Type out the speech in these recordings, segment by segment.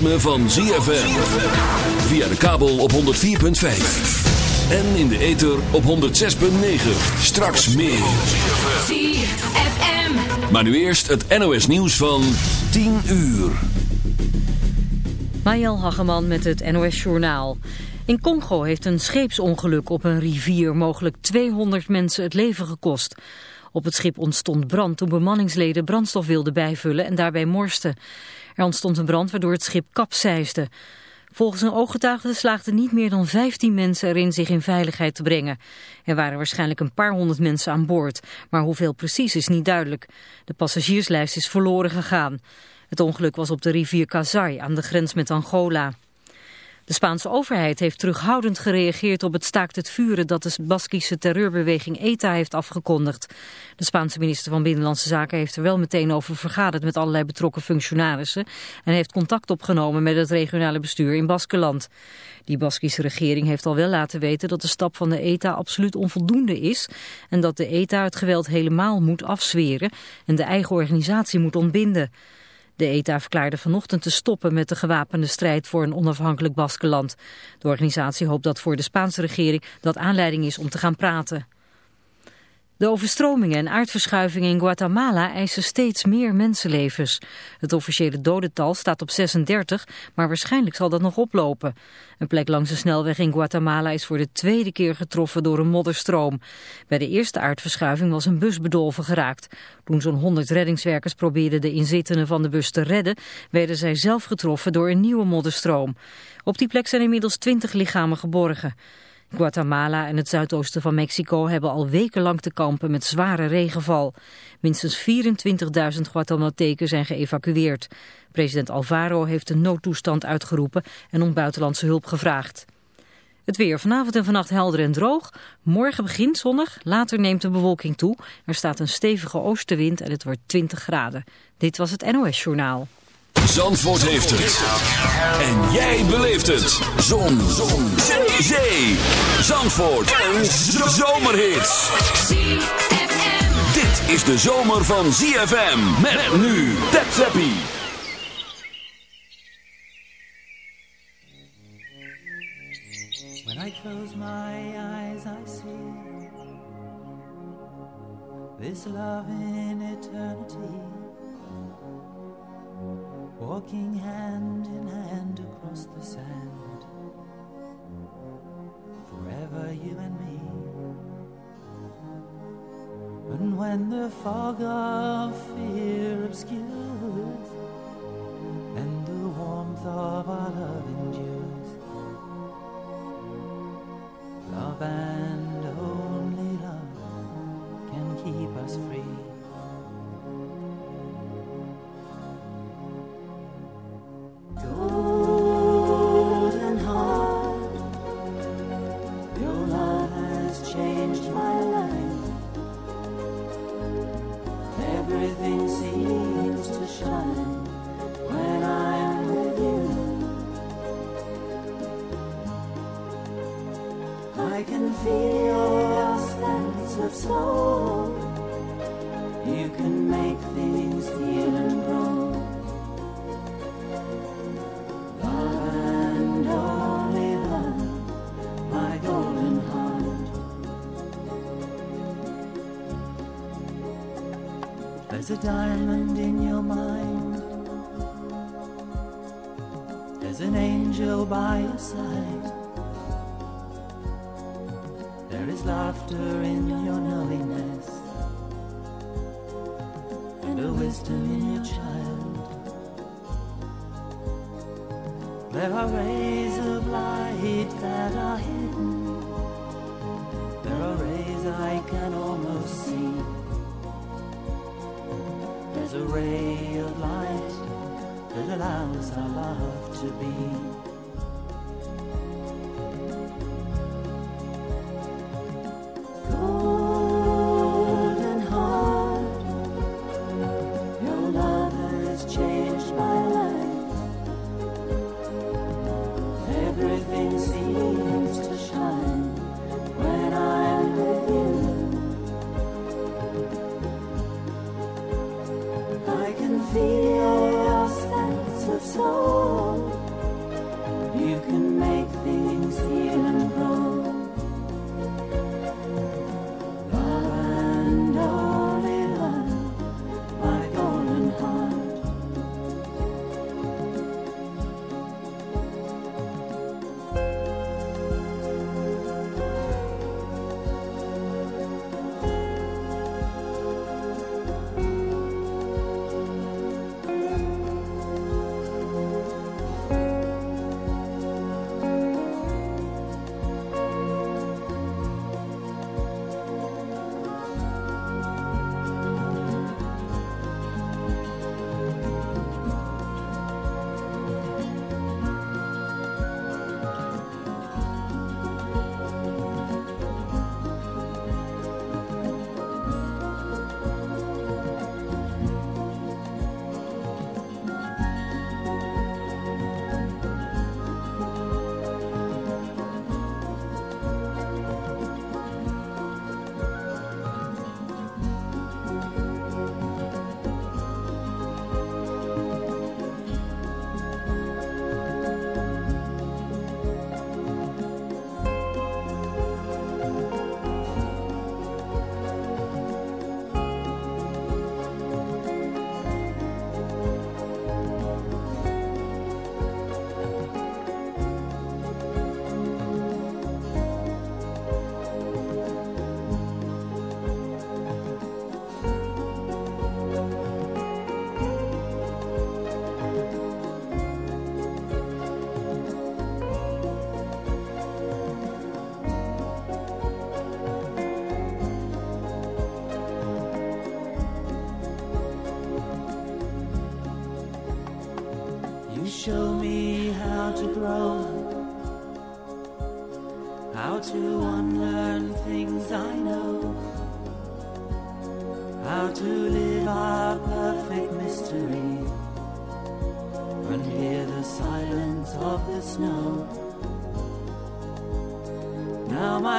ritme van ZFM. Via de kabel op 104.5. En in de ether op 106.9. Straks meer. ZFM. Maar nu eerst het NOS nieuws van 10 uur. Mariel Hageman met het NOS Journaal. In Congo heeft een scheepsongeluk op een rivier mogelijk 200 mensen het leven gekost. Op het schip ontstond brand toen bemanningsleden brandstof wilden bijvullen en daarbij morsten. Er ontstond een brand waardoor het schip kapseisde. Volgens een ooggetuige slaagden niet meer dan 15 mensen erin zich in veiligheid te brengen. Er waren waarschijnlijk een paar honderd mensen aan boord, maar hoeveel precies is niet duidelijk. De passagierslijst is verloren gegaan. Het ongeluk was op de rivier Kazai aan de grens met Angola. De Spaanse overheid heeft terughoudend gereageerd op het staakt het vuren dat de Baskische terreurbeweging ETA heeft afgekondigd. De Spaanse minister van Binnenlandse Zaken heeft er wel meteen over vergaderd met allerlei betrokken functionarissen en heeft contact opgenomen met het regionale bestuur in Baskeland. Die Baskische regering heeft al wel laten weten dat de stap van de ETA absoluut onvoldoende is en dat de ETA het geweld helemaal moet afzweren en de eigen organisatie moet ontbinden. De ETA verklaarde vanochtend te stoppen met de gewapende strijd voor een onafhankelijk Baskeland. De organisatie hoopt dat voor de Spaanse regering dat aanleiding is om te gaan praten. De overstromingen en aardverschuivingen in Guatemala eisen steeds meer mensenlevens. Het officiële dodental staat op 36, maar waarschijnlijk zal dat nog oplopen. Een plek langs de snelweg in Guatemala is voor de tweede keer getroffen door een modderstroom. Bij de eerste aardverschuiving was een bus bedolven geraakt. Toen zo'n 100 reddingswerkers probeerden de inzittenden van de bus te redden, werden zij zelf getroffen door een nieuwe modderstroom. Op die plek zijn inmiddels 20 lichamen geborgen. Guatemala en het zuidoosten van Mexico hebben al wekenlang te kampen met zware regenval. Minstens 24.000 Guatemalteken zijn geëvacueerd. President Alvaro heeft een noodtoestand uitgeroepen en om buitenlandse hulp gevraagd. Het weer vanavond en vannacht helder en droog. Morgen begint zonnig, later neemt de bewolking toe. Er staat een stevige oostenwind en het wordt 20 graden. Dit was het NOS Journaal. Zandvoort heeft het. En jij beleeft het. Zon. Zon. Zee. Zandvoort. Een zomerhit. Dit is de zomer van ZFM. Met nu. Tap. When I close my eyes I see This love in eternity walking hand in hand across the sand. Forever you and me. And when the fog of fear obscures and the warmth of our love endures, love and only love can keep us free. There's a diamond in your mind. There's an angel by your side. There is laughter in your knowingness and a wisdom in your child. There are rays of light that are hidden. Ray of light that allows our love to be.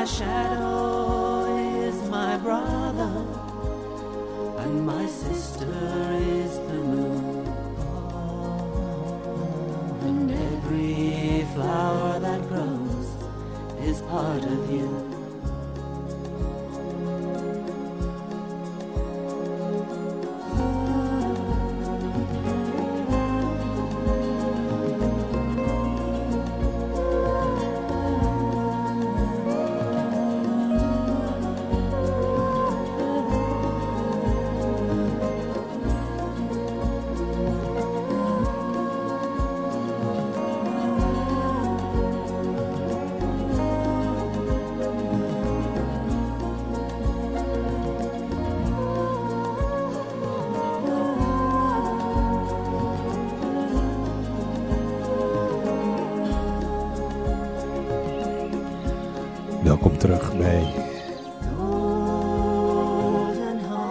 My shadow is my brother, and my sister is the moon. And every flower that grows is part of you.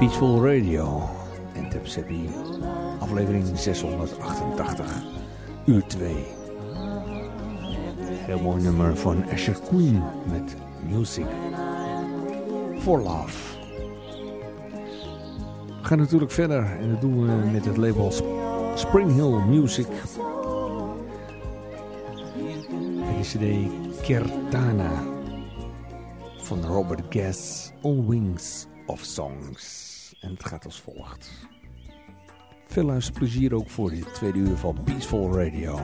Peaceful Radio en Tepsepi, aflevering 688, uur 2. Heel mooi nummer van Asher Queen met Music for Love. gaan natuurlijk verder en dat doen we met het label Spring Hill Music. En de cd Kertana van Robert Guest, On Wings of Songs. En het gaat als volgt. Veel luisterplezier ook voor dit tweede uur van Peaceful Radio.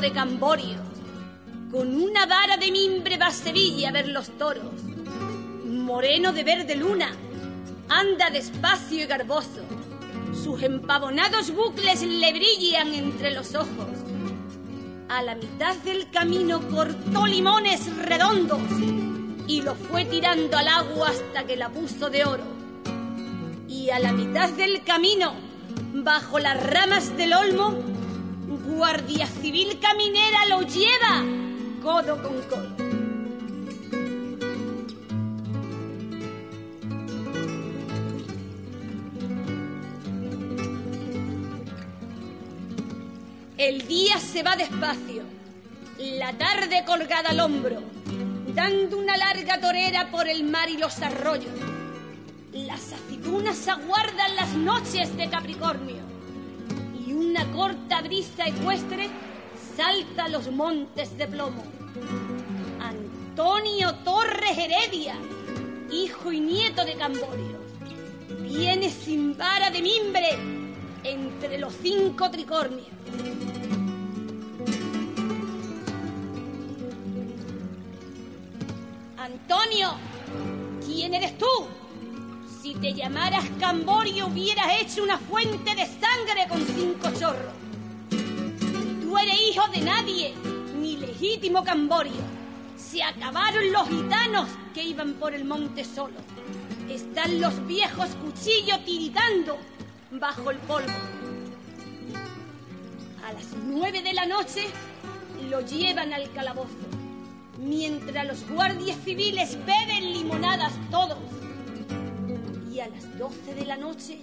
De Camborio, con una vara de mimbre va a Sevilla a ver los toros. Moreno de verde luna, anda despacio y garboso. Sus empavonados bucles le brillan entre los ojos. A la mitad del camino cortó limones redondos y lo fue tirando al agua hasta que la puso de oro. Y a la mitad del camino bajo las ramas del olmo, Guardia Civil Caminera lo lleva. Codo con codo. El día se va despacio, la tarde colgada al hombro, dando una larga torera por el mar y los arroyos. Las aceitunas aguardan las noches de Capricornio una corta brisa ecuestre salta los montes de plomo. Antonio Torres Heredia, hijo y nieto de Camborio, viene sin vara de mimbre entre los cinco tricornios. Antonio, ¿quién eres tú? Te llamaras Camborio hubieras hecho una fuente de sangre con cinco chorros. Tú eres hijo de nadie, ni legítimo Camborio. Se acabaron los gitanos que iban por el monte solo. Están los viejos cuchillos tiritando bajo el polvo. A las nueve de la noche lo llevan al calabozo, mientras los guardias civiles beben limonadas todos a las 12 de la noche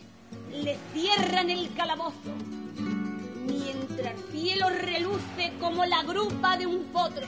le cierran el calabozo, mientras el cielo reluce como la grupa de un potro.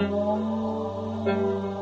Thank you.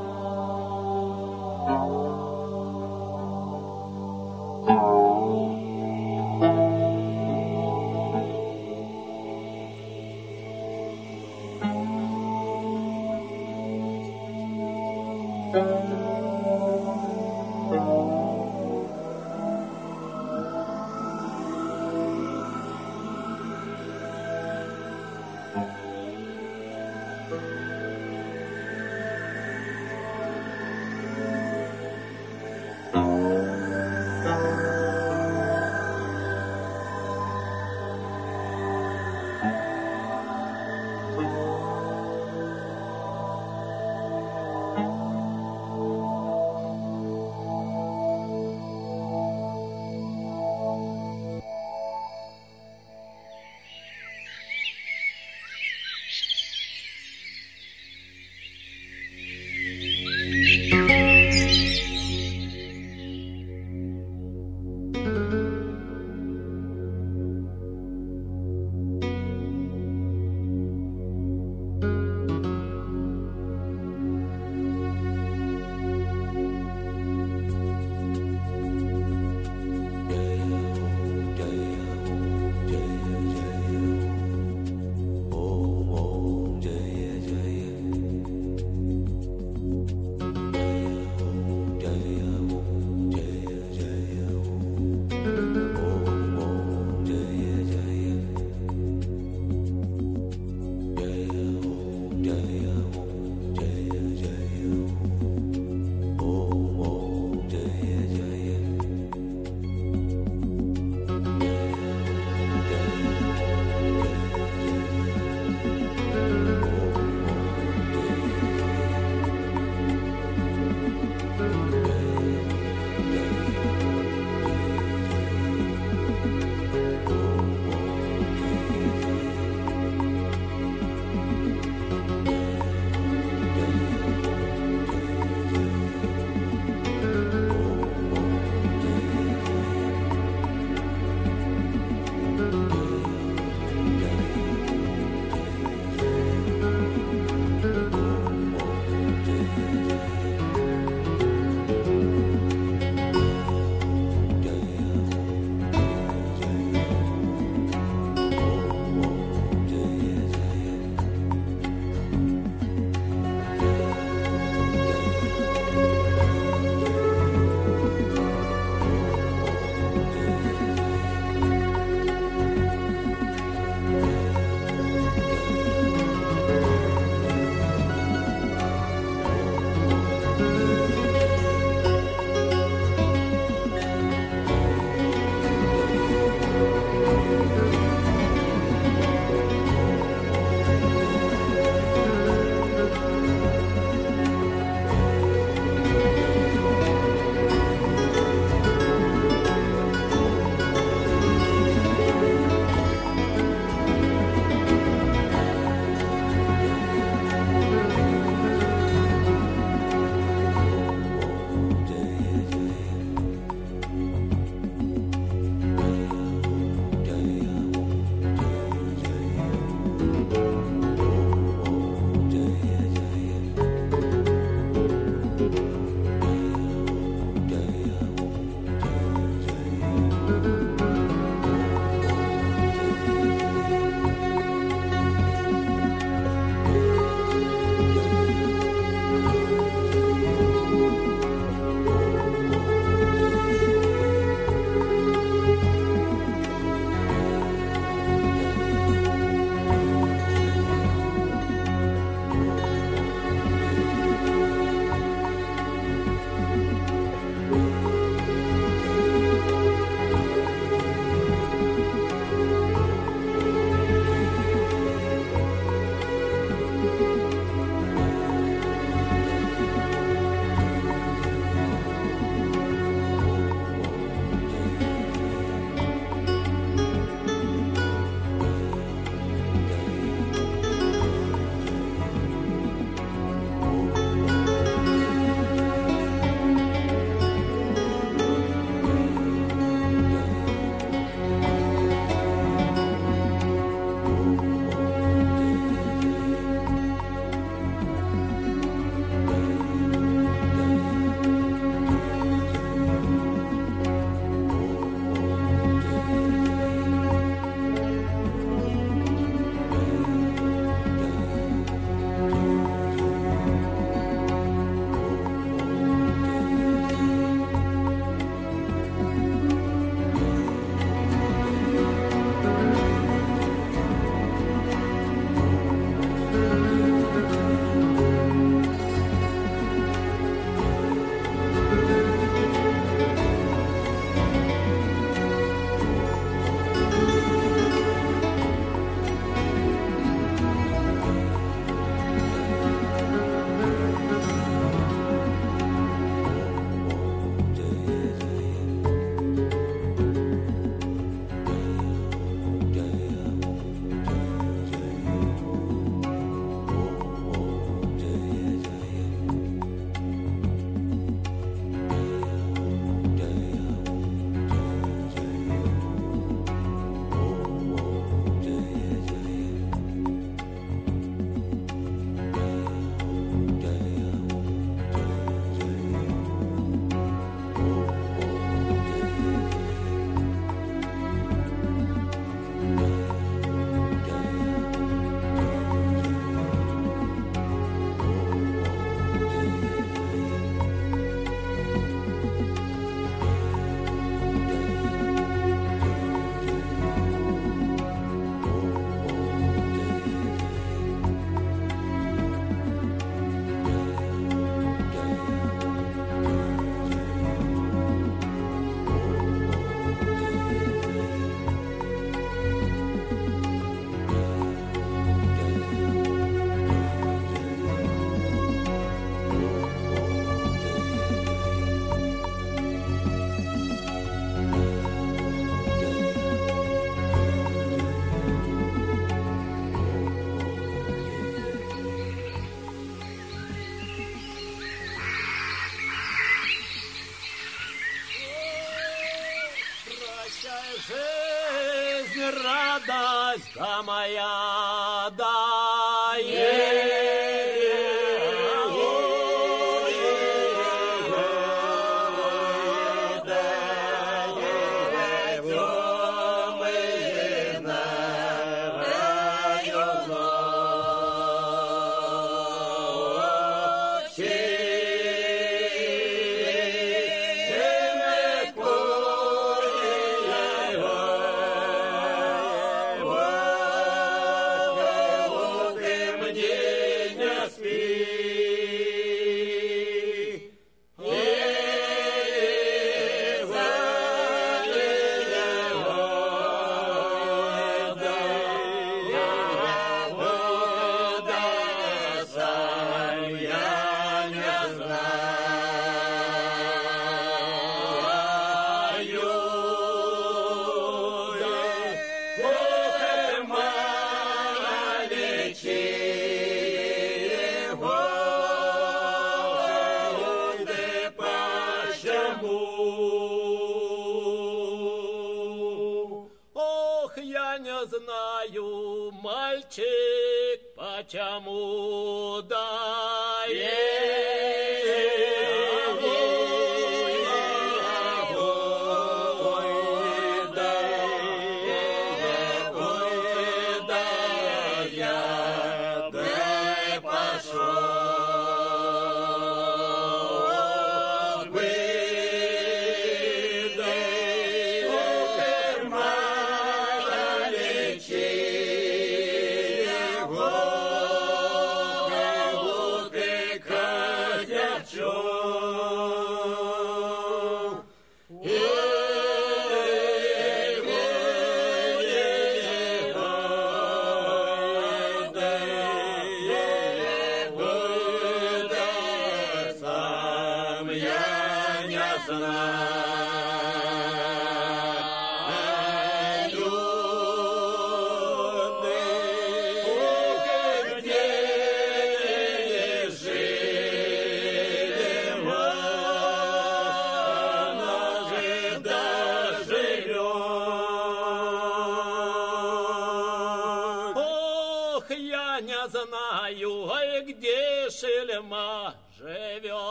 Yeah.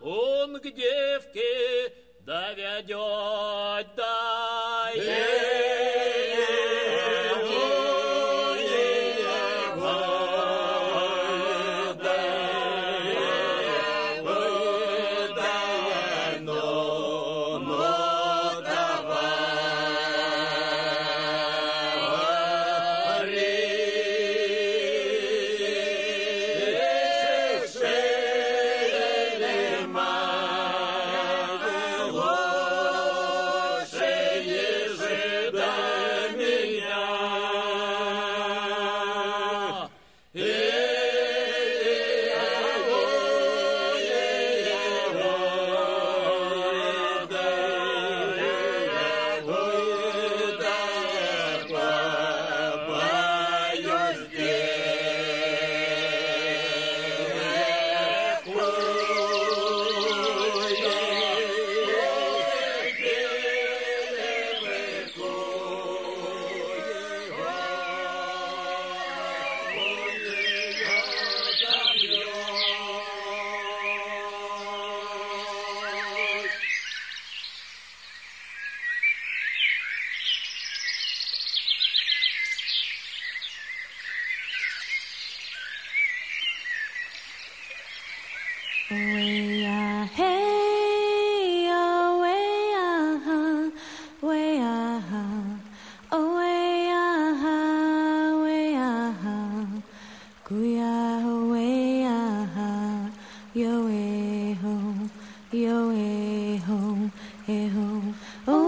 он к девке доведет. home. Oh.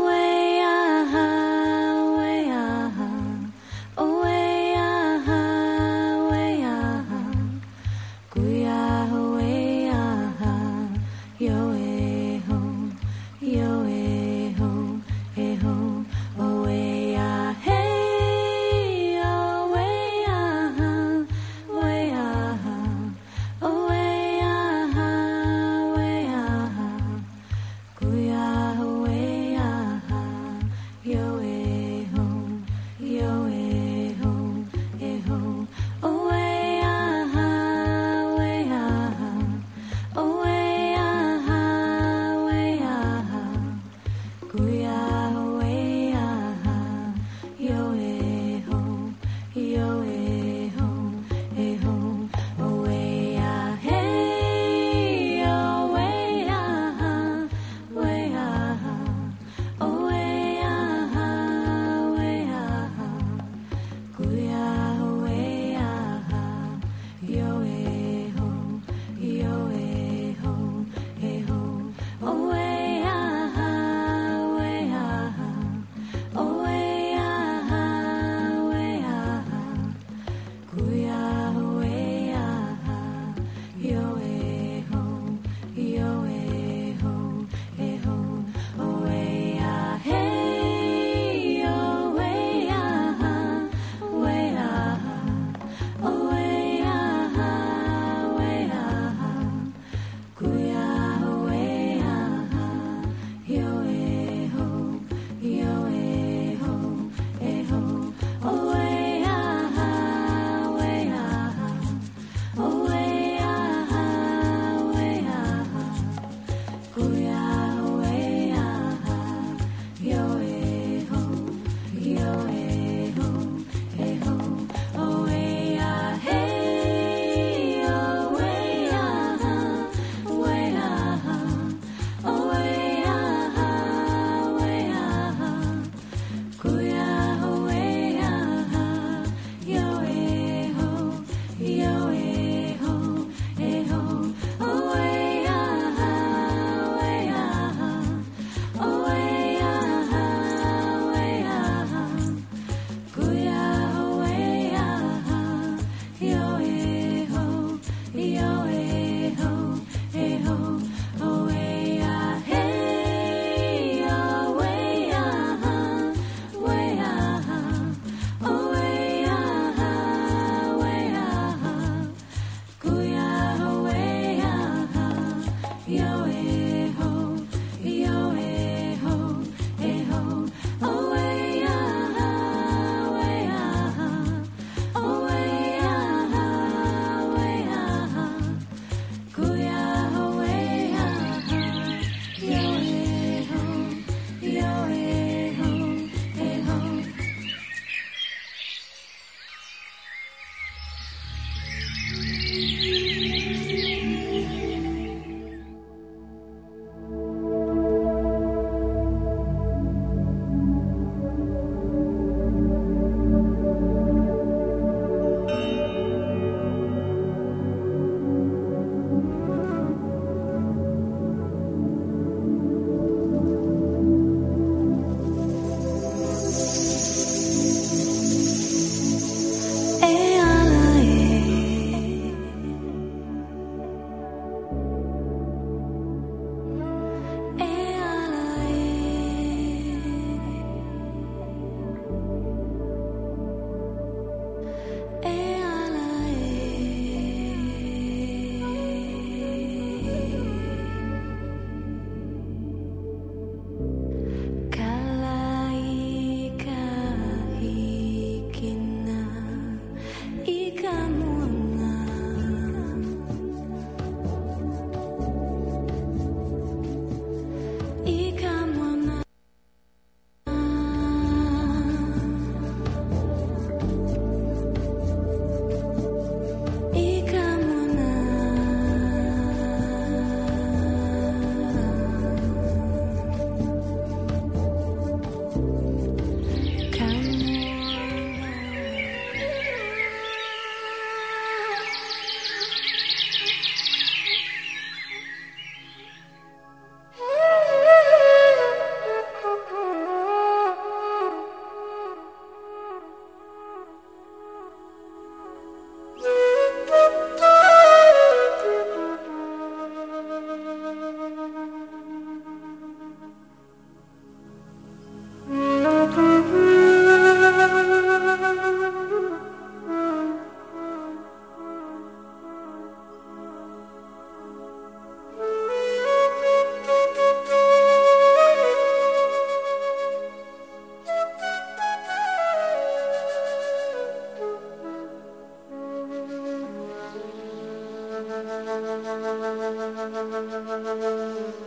Thank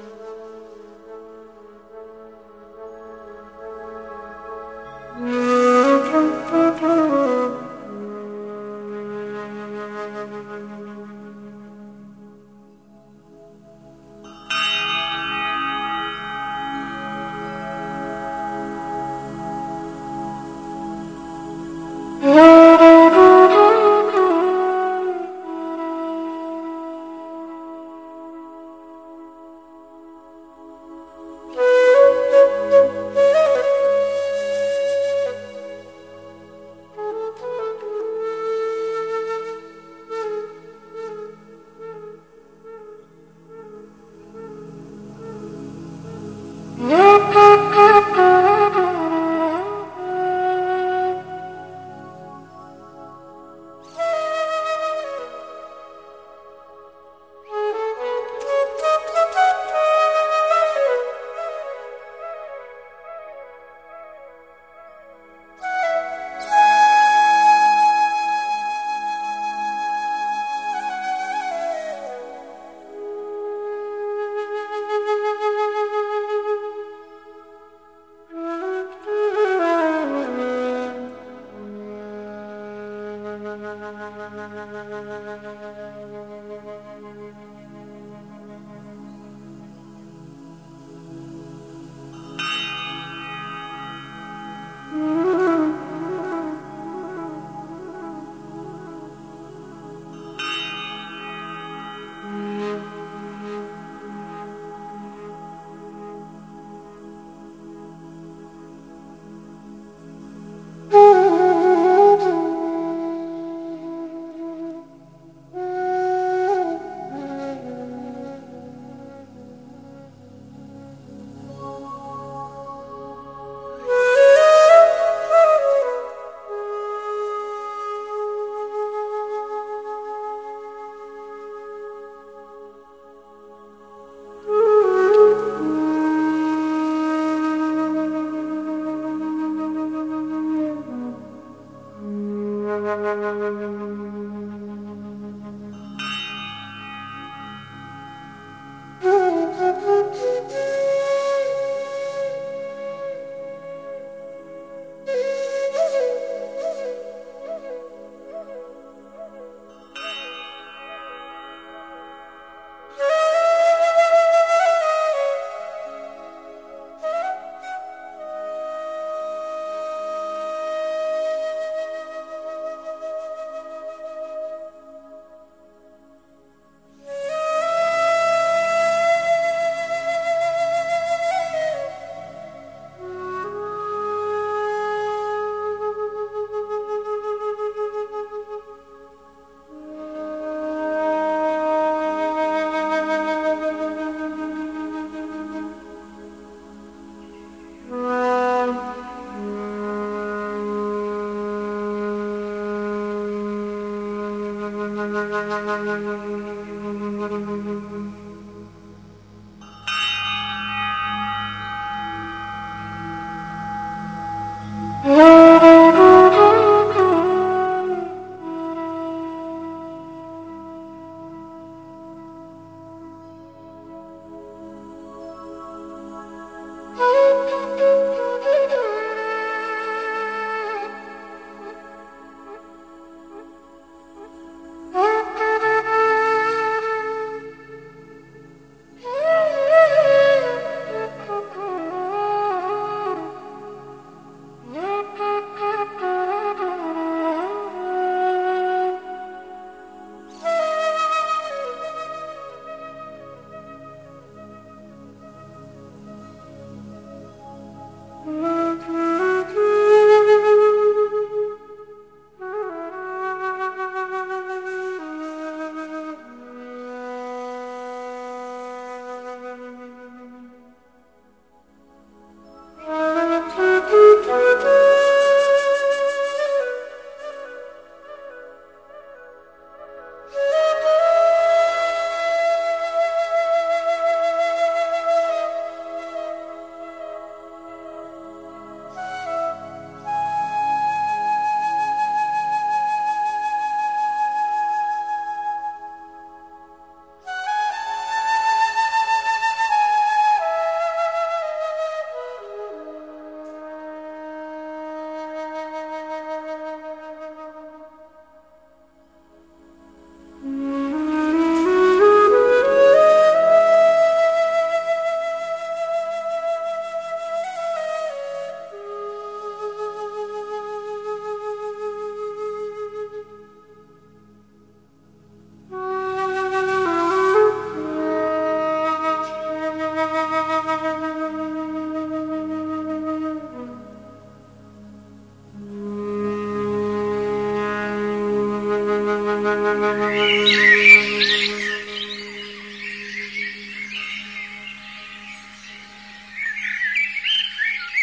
you.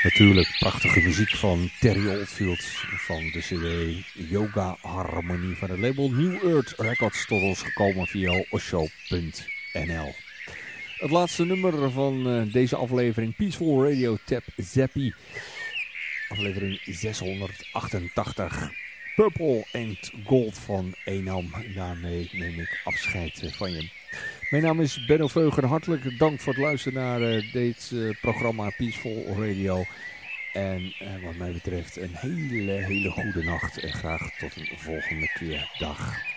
Natuurlijk prachtige muziek van Terry Oldfield van de cd Yoga Harmonie van het label New Earth Records tot ons gekomen via osho.nl. Het laatste nummer van uh, deze aflevering Peaceful Radio Tap Zappi. Aflevering 688. Purple and Gold van Enam. Daarmee neem ik afscheid van je. Mijn naam is Benno Veugen. Hartelijk dank voor het luisteren naar uh, dit uh, programma Peaceful Radio. En wat mij betreft een hele, hele goede nacht. En graag tot een volgende keer. Dag.